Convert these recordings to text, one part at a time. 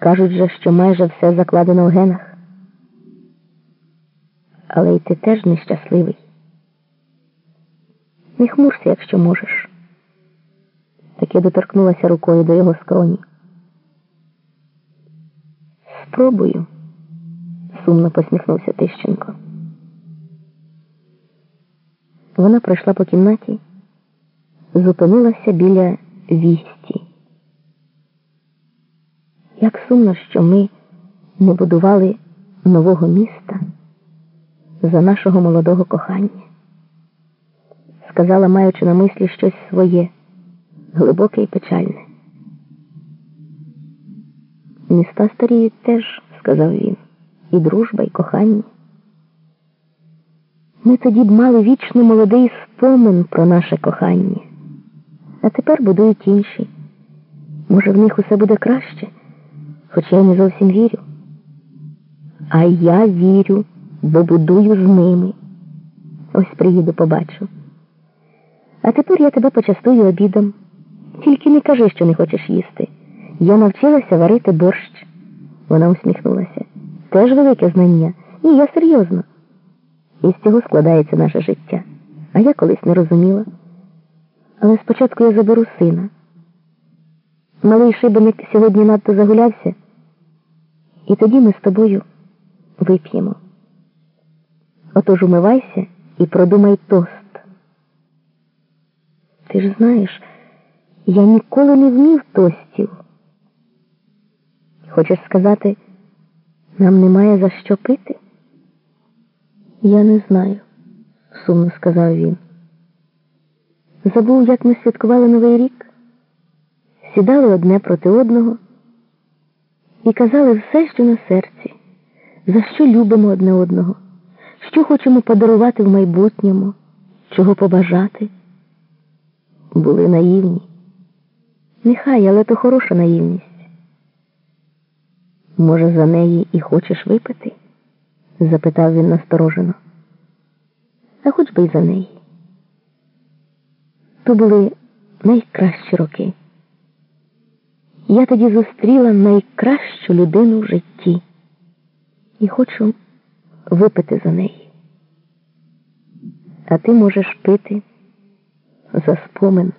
Кажуть же, що майже все закладено в генах. Але й ти теж нещасливий. Не хмурся, якщо можеш. Таки доторкнулася рукою до його скроні. Спробую, сумно посміхнувся Тищенко. Вона пройшла по кімнаті, зупинилася біля вісті. Як сумно, що ми не будували нового міста за нашого молодого кохання, сказала, маючи на мислі щось своє, глибоке і печальне. Міста старіють теж, сказав він, і дружба, і кохання. Ми тоді б мали вічно молодий спомин про наше кохання, а тепер будують інші. Може, в них усе буде краще, хоча я не зовсім вірю. А я вірю, бо будую з ними. Ось приїду, побачу. А тепер я тебе почастую обідом. Тільки не кажи, що не хочеш їсти. Я навчилася варити борщ. Вона усміхнулася. Теж велике знання. Ні, я серйозно. І з цього складається наше життя. А я колись не розуміла. Але спочатку я заберу сина. Малий шибеник сьогодні надто загулявся, і тоді ми з тобою вип'ємо. Отож умивайся і продумай тост. Ти ж знаєш, я ніколи не вмів тостів. Хочеш сказати, нам немає за що пити? Я не знаю, сумно сказав він. Забув, як ми святкували Новий рік, сідали одне проти одного і казали все, що на серці, за що любимо одне одного, що хочемо подарувати в майбутньому, чого побажати. Були наївні. Нехай, але то хороша наївність. Може, за неї і хочеш випити? запитав він насторожено. А хоч би й за неї. То були найкращі роки. Я тоді зустріла найкращу людину в житті і хочу випити за неї. А ти можеш пити за спомин.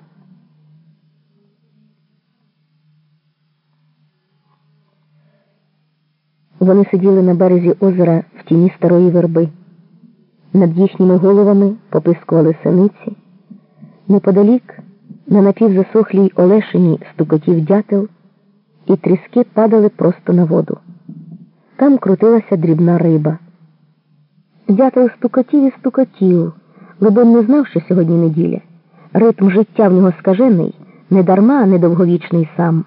Вони сиділи на березі озера в тіні старої верби. Над їхніми головами попискували синиці. Неподалік на напівзасохлій Олешині стукотів дятел, і тріски падали просто на воду. Там крутилася дрібна риба. Дятел стукотів і стукотів, Лебон не знав, що сьогодні неділя. Ритм життя в нього скажений, не дарма, а недовговічний сам.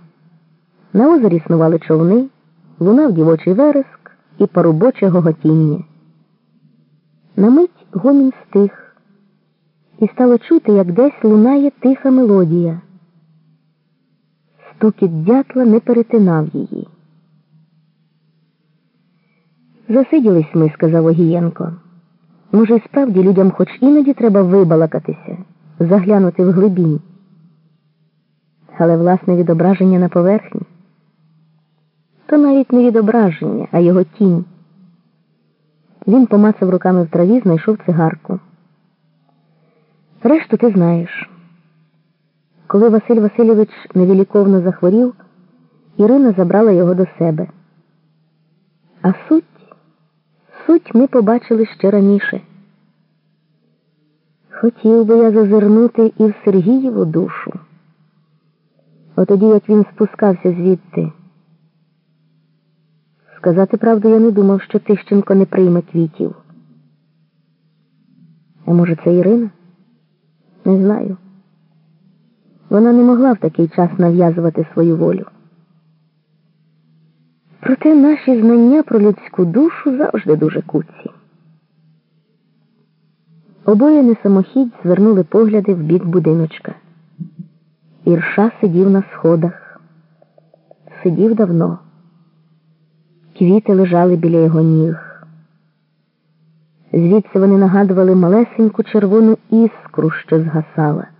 На озері снували човни лунав дівочий вереск і парубоче гоготіння. На мить гомін стих, і стало чути, як десь лунає тиха мелодія. Стукіт дятла не перетинав її. Засиділись ми, сказав Огієнко. Може, справді людям хоч іноді треба вибалакатися, заглянути в глибінь. Але власне відображення на поверхні то навіть не відображення, а його тінь. Він помацав руками в траві, знайшов цигарку. Решту ти знаєш. Коли Василь Васильович невіліковно захворів, Ірина забрала його до себе. А суть, суть ми побачили ще раніше. Хотів би я зазирнути і в Сергієву душу. Отоді, як він спускався звідти. Сказати правду, я не думав, що Тищенко не прийме квітів. А може, це Ірина? Не знаю. Вона не могла в такий час нав'язувати свою волю. Проте наші знання про людську душу завжди дуже куці. Обоє не самохідь звернули погляди в бік будиночка. Ірша сидів на сходах. Сидів давно. Квіти лежали біля його ніг. Звідси вони нагадували малесеньку червону іскру, що згасала.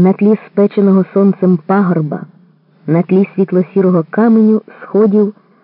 На тлі спеченого сонцем пагорба, на тлі світло-сірого каменю, сходів.